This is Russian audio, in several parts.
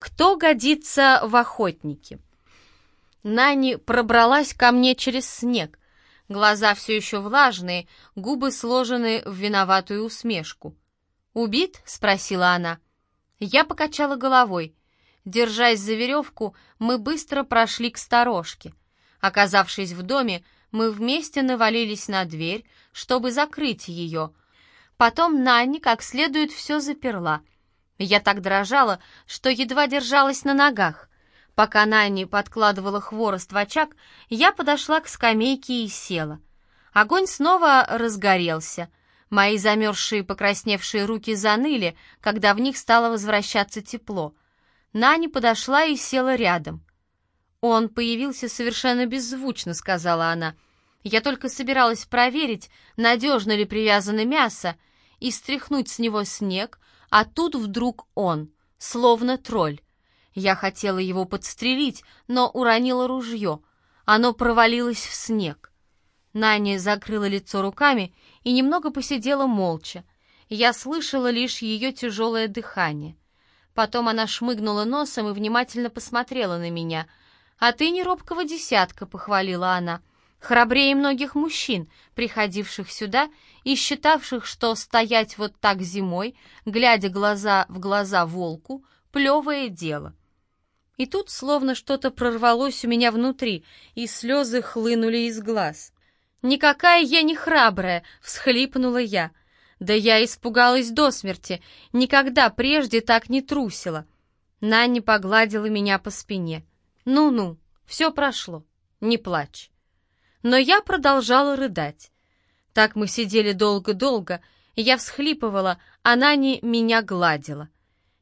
Кто годится в охотники? Нани пробралась ко мне через снег. Глаза все еще влажные, губы сложены в виноватую усмешку. «Убит?» — спросила она. Я покачала головой. Держась за веревку, мы быстро прошли к сторожке. Оказавшись в доме, мы вместе навалились на дверь, чтобы закрыть ее. Потом Нанни как следует все заперла — я так дрожала, что едва держалась на ногах. Пока Нанни подкладывала хворост в очаг, я подошла к скамейке и села. Огонь снова разгорелся. Мои замерзшие покрасневшие руки заныли, когда в них стало возвращаться тепло. Нани подошла и села рядом. «Он появился совершенно беззвучно», — сказала она. «Я только собиралась проверить, надежно ли привязано мясо, и стряхнуть с него снег, а тут вдруг он, словно тролль. Я хотела его подстрелить, но уронила ружье. Оно провалилось в снег. Наня закрыла лицо руками и немного посидела молча. Я слышала лишь ее тяжелое дыхание. Потом она шмыгнула носом и внимательно посмотрела на меня. «А ты не робкого десятка», — похвалила она храбрее многих мужчин, приходивших сюда и считавших, что стоять вот так зимой, глядя глаза в глаза волку, плевое дело. И тут словно что-то прорвалось у меня внутри, и слезы хлынули из глаз. «Никакая я не храбрая!» — всхлипнула я. «Да я испугалась до смерти, никогда прежде так не трусила!» Нанни погладила меня по спине. «Ну-ну, все прошло, не плачь!» Но я продолжала рыдать. Так мы сидели долго-долго, я всхлипывала, она не меня гладила.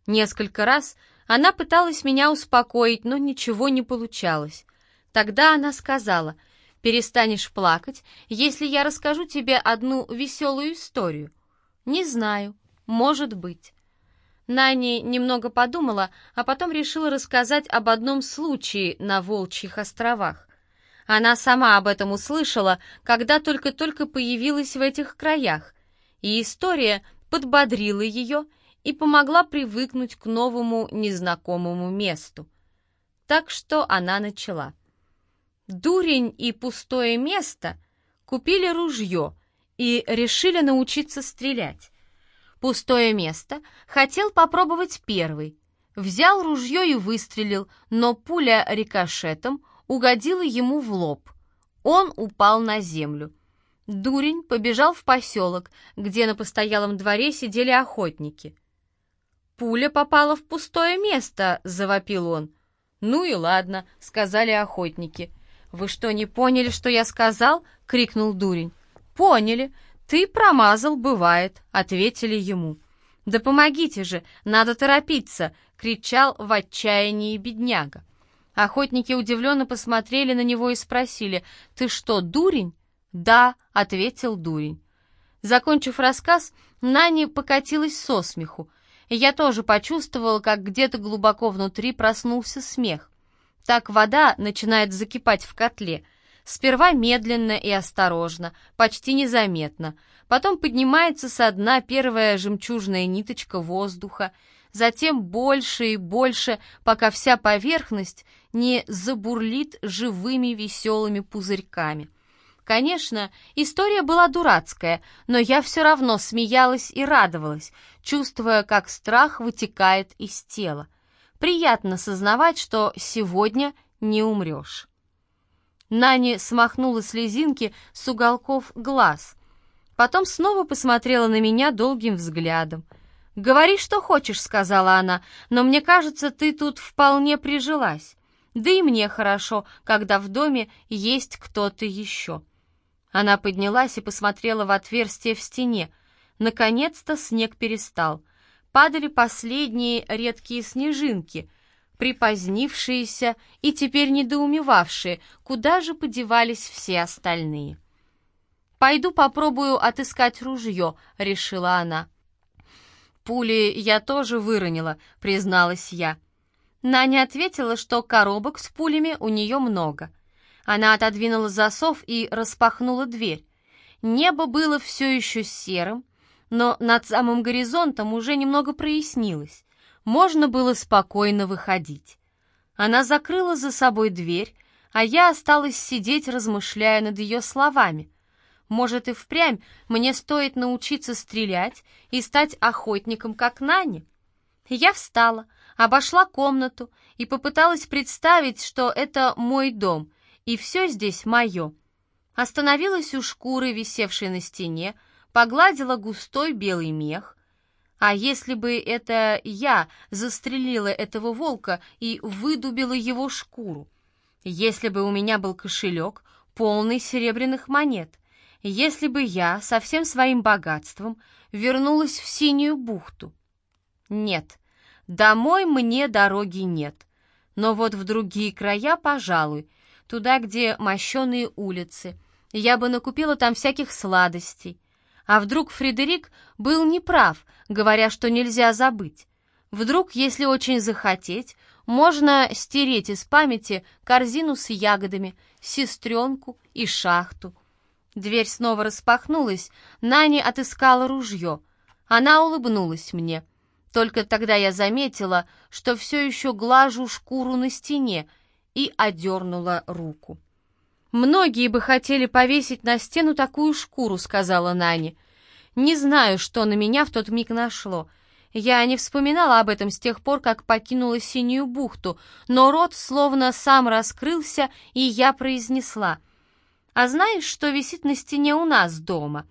Несколько раз она пыталась меня успокоить, но ничего не получалось. Тогда она сказала, «Перестанешь плакать, если я расскажу тебе одну веселую историю». «Не знаю, может быть». Нани немного подумала, а потом решила рассказать об одном случае на Волчьих островах. Она сама об этом услышала, когда только-только появилась в этих краях, и история подбодрила ее и помогла привыкнуть к новому незнакомому месту. Так что она начала. Дурень и пустое место купили ружье и решили научиться стрелять. Пустое место хотел попробовать первый. Взял ружье и выстрелил, но пуля рикошетом угодила ему в лоб. Он упал на землю. Дурень побежал в поселок, где на постоялом дворе сидели охотники. «Пуля попала в пустое место», — завопил он. «Ну и ладно», — сказали охотники. «Вы что, не поняли, что я сказал?» — крикнул Дурень. «Поняли. Ты промазал, бывает», — ответили ему. «Да помогите же, надо торопиться!» — кричал в отчаянии бедняга. Охотники удивленно посмотрели на него и спросили, «Ты что, дурень?» «Да», — ответил дурень. Закончив рассказ, Нани покатилась со смеху. Я тоже почувствовала, как где-то глубоко внутри проснулся смех. Так вода начинает закипать в котле. Сперва медленно и осторожно, почти незаметно. Потом поднимается со дна первая жемчужная ниточка воздуха, затем больше и больше, пока вся поверхность не забурлит живыми веселыми пузырьками. Конечно, история была дурацкая, но я все равно смеялась и радовалась, чувствуя, как страх вытекает из тела. Приятно сознавать, что сегодня не умрешь. Нани смахнула слезинки с уголков глаз. Потом снова посмотрела на меня долгим взглядом — «Говори, что хочешь», — сказала она, «но мне кажется, ты тут вполне прижилась. Да и мне хорошо, когда в доме есть кто-то еще». Она поднялась и посмотрела в отверстие в стене. Наконец-то снег перестал. Падали последние редкие снежинки, припозднившиеся и теперь недоумевавшие, куда же подевались все остальные. «Пойду попробую отыскать ружье», — решила она. «Пули я тоже выронила», — призналась я. Наня ответила, что коробок с пулями у нее много. Она отодвинула засов и распахнула дверь. Небо было все еще серым, но над самым горизонтом уже немного прояснилось. можно было спокойно выходить. Она закрыла за собой дверь, а я осталась сидеть, размышляя над ее словами. Может, и впрямь мне стоит научиться стрелять и стать охотником, как Нани? Я встала, обошла комнату и попыталась представить, что это мой дом, и все здесь мое. Остановилась у шкуры, висевшей на стене, погладила густой белый мех. А если бы это я застрелила этого волка и выдубила его шкуру? Если бы у меня был кошелек, полный серебряных монет? Если бы я со всем своим богатством вернулась в Синюю бухту? Нет, домой мне дороги нет. Но вот в другие края, пожалуй, туда, где мощеные улицы, я бы накупила там всяких сладостей, а вдруг Фредерик был неправ, говоря, что нельзя забыть? Вдруг, если очень захотеть, можно стереть из памяти корзину с ягодами, сестренку и шахту. Дверь снова распахнулась, Нани отыскала ружье. Она улыбнулась мне. Только тогда я заметила, что все еще глажу шкуру на стене и одернула руку. «Многие бы хотели повесить на стену такую шкуру», — сказала Нани. «Не знаю, что на меня в тот миг нашло. Я не вспоминала об этом с тех пор, как покинула Синюю бухту, но рот словно сам раскрылся, и я произнесла. «А знаешь, что висит на стене у нас дома?»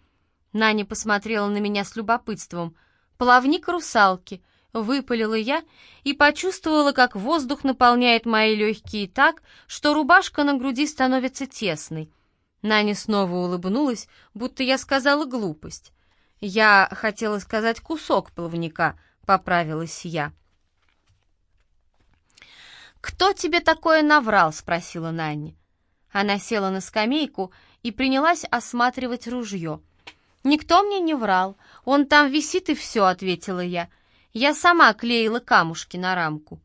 Нани посмотрела на меня с любопытством. «Плавник русалки», Выпалила я и почувствовала, как воздух наполняет мои легкие так, что рубашка на груди становится тесной. Наня снова улыбнулась, будто я сказала глупость. «Я хотела сказать кусок плавника», — поправилась я. «Кто тебе такое наврал?» — спросила Нанни. Она села на скамейку и принялась осматривать ружье. «Никто мне не врал. Он там висит и все», — ответила я. Я сама клеила камушки на рамку.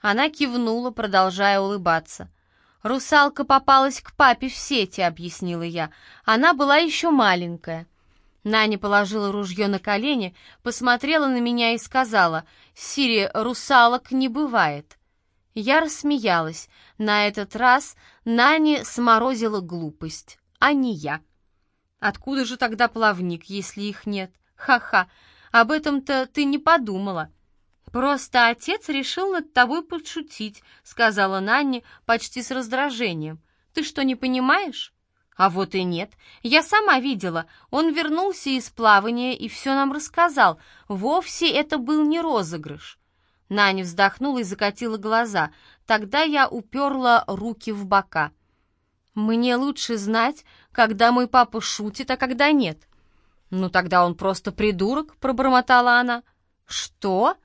Она кивнула, продолжая улыбаться. «Русалка попалась к папе в сети», — объяснила я. «Она была еще маленькая». Наня положила ружье на колени, посмотрела на меня и сказала, «Сири, русалок не бывает». Я рассмеялась. На этот раз Нани сморозила глупость, а не я. «Откуда же тогда плавник, если их нет? Ха-ха, об этом-то ты не подумала». «Просто отец решил над тобой подшутить», — сказала Нанни почти с раздражением. «Ты что, не понимаешь?» «А вот и нет. Я сама видела. Он вернулся из плавания и все нам рассказал. Вовсе это был не розыгрыш». Наня вздохнула и закатила глаза. Тогда я уперла руки в бока. «Мне лучше знать, когда мой папа шутит, а когда нет. «Ну тогда он просто придурок», — пробормотала она. «Что?»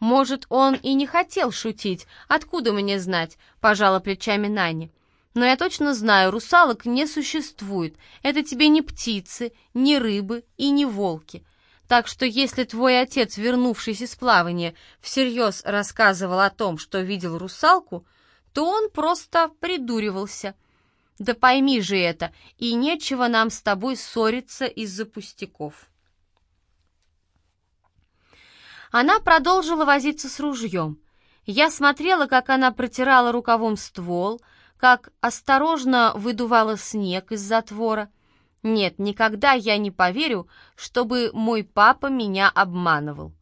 «Может, он и не хотел шутить. Откуда мне знать?» — пожала плечами Нани. «Но я точно знаю, русалок не существует. Это тебе не птицы, не рыбы и не волки. Так что если твой отец, вернувшись из плавания, всерьез рассказывал о том, что видел русалку, то он просто придуривался». Да пойми же это, и нечего нам с тобой ссориться из-за пустяков. Она продолжила возиться с ружьем. Я смотрела, как она протирала рукавом ствол, как осторожно выдувала снег из затвора. Нет, никогда я не поверю, чтобы мой папа меня обманывал.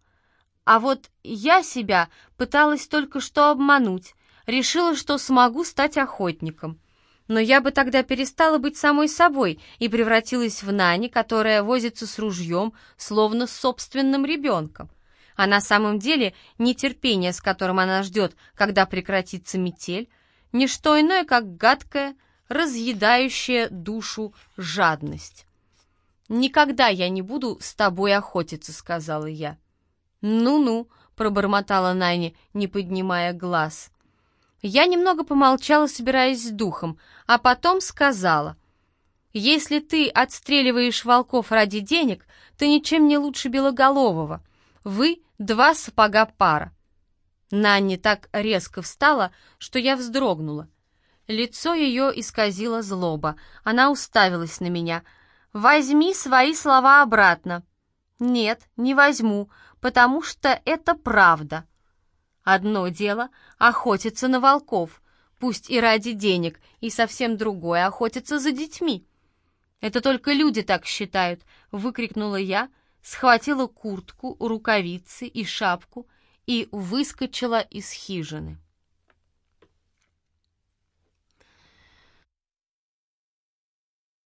А вот я себя пыталась только что обмануть, решила, что смогу стать охотником но я бы тогда перестала быть самой собой и превратилась в Нани, которая возится с ружьем, словно с собственным ребенком. А на самом деле нетерпение, с которым она ждет, когда прекратится метель, не что иное, как гадкая, разъедающая душу жадность. «Никогда я не буду с тобой охотиться», — сказала я. «Ну-ну», — пробормотала Нани, не поднимая глаз. Я немного помолчала, собираясь с духом, а потом сказала, «Если ты отстреливаешь волков ради денег, ты ничем не лучше Белоголового. Вы два сапога пара». Нанни так резко встала, что я вздрогнула. Лицо ее исказило злоба. Она уставилась на меня. «Возьми свои слова обратно». «Нет, не возьму», потому что это правда. Одно дело — охотиться на волков, пусть и ради денег, и совсем другое — охотиться за детьми. «Это только люди так считают», — выкрикнула я, схватила куртку, рукавицы и шапку и выскочила из хижины.